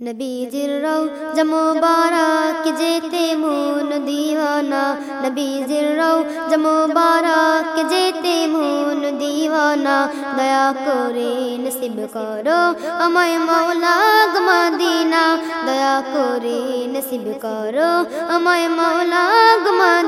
নবীজির রও জমোবারক যেতে মন দিওয়ানা নবীজির রও জমোবারক যেতে মন দিওয়ানা দয়া করে নসিব করো আমায় মৌলা গমদিনা দয়া করে নসিব করো আমায় মৌলা গমদিনা নবীজির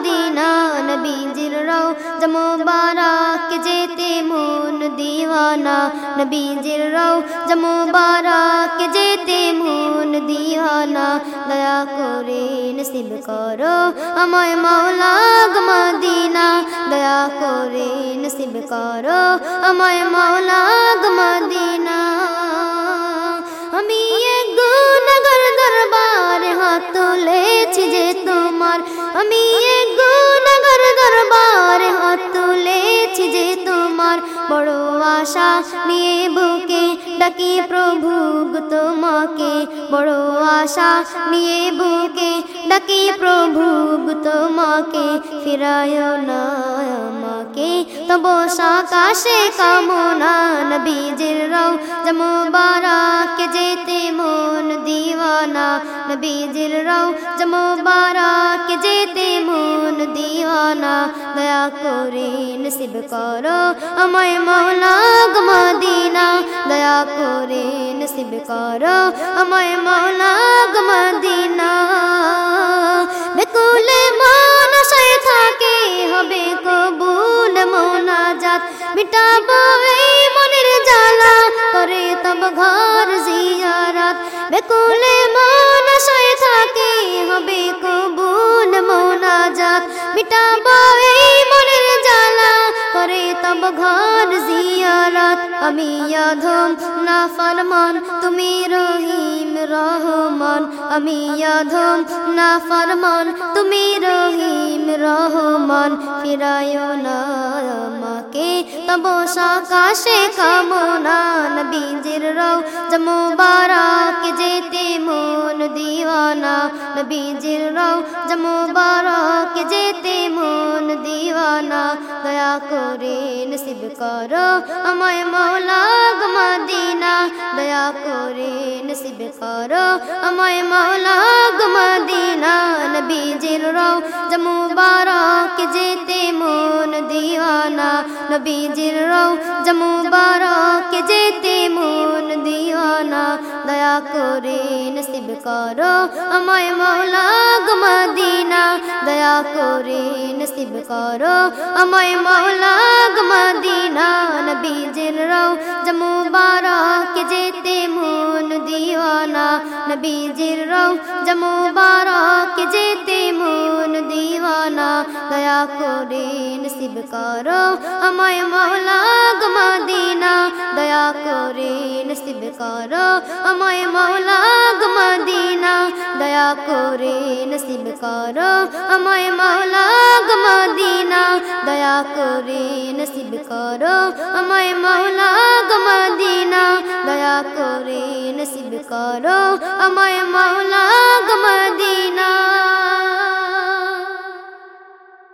দিওয়ানা নবীজির রও জমোবারক যেতে মন দিওয়ানা দয়া করে নসিব করো আমায় মৌলা গমদিনা দয়া করে নসিব করো আমায় মৌলা গমদিনা আমি এক গুণাগার দরবারে হাত তুলেছি যে তোমার আমি আশা নিয়ে বুকে ডাকি প্রভু তোমাকে বড় আশা নিয়ে বুকে ডাকি প্রভু তোমাকে ফিরায় না আমাকে, তব সাকাশে কামনা। নবীজির রও জমোবারাক যেতে মন দিওয়ানা নবীজির রও জমোবারাক যেতে মন দিওয়ানা দয়া করে নসিব করো আমায় মৌলা গমদিনা দয়া করে নসিব করো আমায় মৌলা গমদিনা বেকুলে মানসায় থাকে, হবে কবুল মোনাজাত। মিটাবো এই মনের জ্বালা, করে তব ঘর জিয়ারাত। বেকুলে মানসায় থাকে, হবে কবুল মোনাজাত। মিটাবো এই মনের জ্বালা, করে তব ঘর জিয়ারাত। আমি আধম না ফরমান, তুমি রহিম রহমান। আমি আধম না ফরমান, তুমি রহিম রহমান। ফিরায় না আমাকে, তব আকাশে কামনা। নবীজির রও জমোবারাক যেতে মন দিওয়ানা নবীজির রও জমোবারাক যেতে মন দিওয়ানা, দয়া করে নসিব করো আমায় মৌলা গমদিনা দয়া করে নসিব করো আমায় মৌলা গমদিনা নবীজির রও জমুবারক যেতে মন দিওয়ানা, নবীজির রও জমুবারক যেতে মন করে নসিব করো। আমায় মৌলা গমদিনা দয়া করে নসিব করো। আমায় মৌলা গমদিনা নবীজির রও জমুবারক যেতে মন দিওয়ানা। নবীজির রও জমুবারক যেতে মন দিওয়ানা। দয়া করে নসিব করো। আমায় মৌলা করে নসিব করো আমায় মৌলা গমদিনা দয়া করে নসিব করো আমায় মৌলা গমদিনা দয়া করে নসিব করো আমায় মৌলা গমদিনা দয়া করে নসিব করো আমায় মৌলা গমদিনা